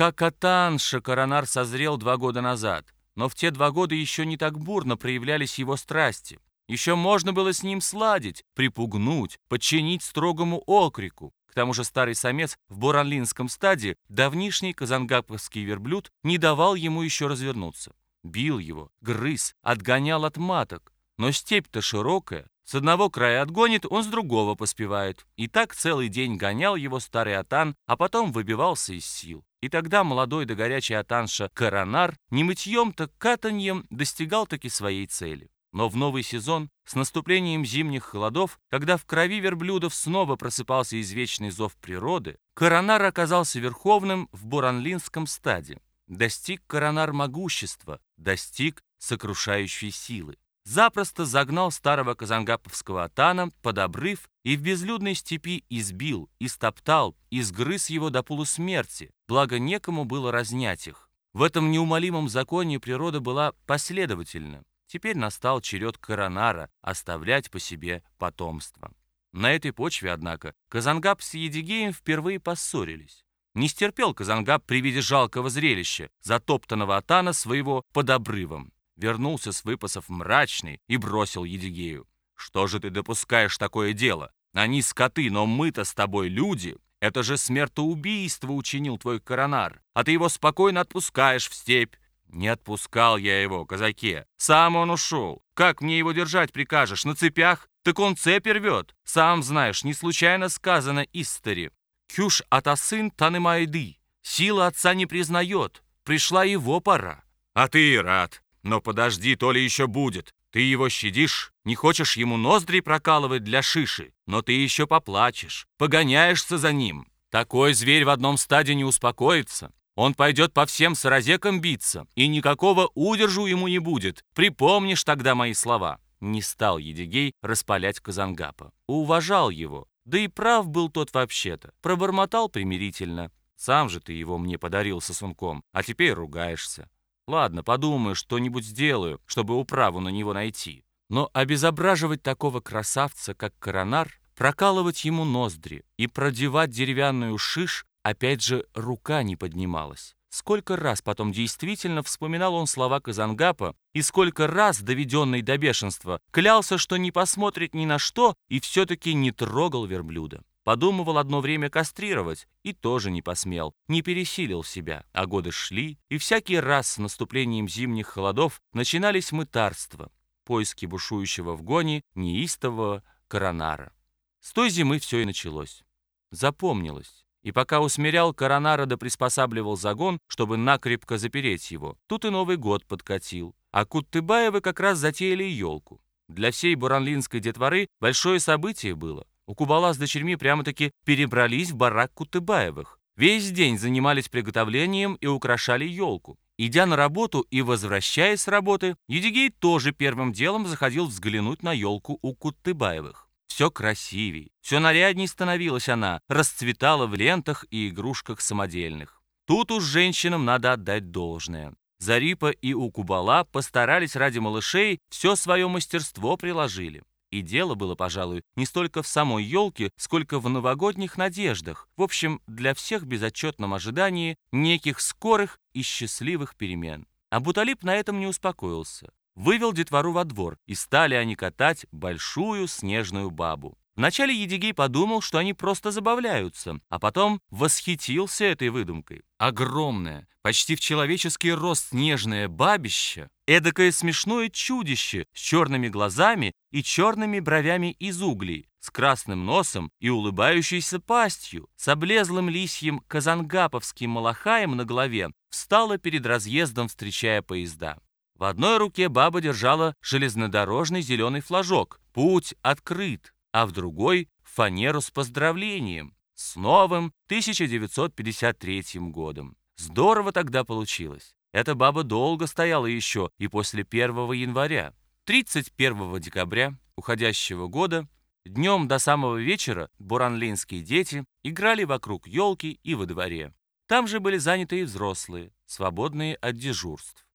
Как Атанша Коронар созрел два года назад, но в те два года еще не так бурно проявлялись его страсти. Еще можно было с ним сладить, припугнуть, подчинить строгому окрику. К тому же старый самец в Буранлинском стаде, давнишний казангаповский верблюд, не давал ему еще развернуться. Бил его, грыз, отгонял от маток. Но степь-то широкая, с одного края отгонит, он с другого поспевает. И так целый день гонял его старый Атан, а потом выбивался из сил. И тогда молодой да горячий Атанша Коронар не мытьем, так катаньем достигал таки своей цели. Но в новый сезон, с наступлением зимних холодов, когда в крови верблюдов снова просыпался извечный зов природы, Коронар оказался верховным в Буранлинском стаде. Достиг Коронар могущества, достиг сокрушающей силы. Запросто загнал старого казангаповского атана под обрыв и в безлюдной степи избил, истоптал, изгрыз его до полусмерти, благо некому было разнять их. В этом неумолимом законе природа была последовательна. Теперь настал черед Коронара оставлять по себе потомство. На этой почве, однако, Казангаб с Едигеем впервые поссорились. Не стерпел Казангаб при виде жалкого зрелища, затоптанного Атана своего под обрывом. Вернулся с выпасов мрачный и бросил Едигею. «Что же ты допускаешь такое дело? Они скоты, но мы-то с тобой люди. Это же смертоубийство учинил твой коронар, а ты его спокойно отпускаешь в степь. Не отпускал я его, казаке. Сам он ушел. Как мне его держать прикажешь? На цепях? Так он цепь рвет. Сам знаешь, не случайно сказано истори. Кюш атасын танымайды. Сила отца не признает. Пришла его пора. А ты и рад. Но подожди, то ли еще будет. Ты его щадишь, не хочешь ему ноздри прокалывать для шиши, но ты еще поплачешь, погоняешься за ним. Такой зверь в одном стаде не успокоится. Он пойдет по всем саразекам биться, и никакого удержу ему не будет. Припомнишь тогда мои слова». Не стал Едигей распалять Казангапа. Уважал его. Да и прав был тот вообще-то. Пробормотал примирительно. «Сам же ты его мне подарил сосунком, а теперь ругаешься. Ладно, подумаю, что-нибудь сделаю, чтобы управу на него найти». Но обезображивать такого красавца, как Коронар, прокалывать ему ноздри и продевать деревянную шиш Опять же, рука не поднималась. Сколько раз потом действительно вспоминал он слова Казангапа, и сколько раз, доведенный до бешенства, клялся, что не посмотрит ни на что и все-таки не трогал верблюда. Подумывал одно время кастрировать, и тоже не посмел, не пересилил себя. А годы шли, и всякий раз с наступлением зимних холодов начинались мытарства, поиски бушующего в гоне неистового коронара. С той зимы все и началось. Запомнилось. И пока усмирял Коронара да приспосабливал загон, чтобы накрепко запереть его, тут и Новый год подкатил. А Куттыбаевы как раз затеяли елку. Для всей буранлинской детворы большое событие было. У Кубала с дочерьми прямо-таки перебрались в барак Кутыбаевых. Весь день занимались приготовлением и украшали елку. Идя на работу и возвращаясь с работы, Едигей тоже первым делом заходил взглянуть на елку у Кутыбаевых. Все красивей, все нарядней становилась она, расцветала в лентах и игрушках самодельных. Тут уж женщинам надо отдать должное. Зарипа и Укубала постарались ради малышей, все свое мастерство приложили. И дело было, пожалуй, не столько в самой елке, сколько в новогодних надеждах. В общем, для всех безотчетном ожидании неких скорых и счастливых перемен. А Буталип на этом не успокоился вывел детвору во двор, и стали они катать большую снежную бабу. Вначале Едигей подумал, что они просто забавляются, а потом восхитился этой выдумкой. Огромное, почти в человеческий рост снежное бабище, эдакое смешное чудище с черными глазами и черными бровями из углей, с красным носом и улыбающейся пастью, с облезлым лисьим казангаповским малахаем на голове, встало перед разъездом, встречая поезда. В одной руке баба держала железнодорожный зеленый флажок «Путь открыт», а в другой — фанеру с поздравлением с новым 1953 годом. Здорово тогда получилось. Эта баба долго стояла еще и после 1 января. 31 декабря уходящего года днем до самого вечера буранлинские дети играли вокруг елки и во дворе. Там же были заняты и взрослые, свободные от дежурств.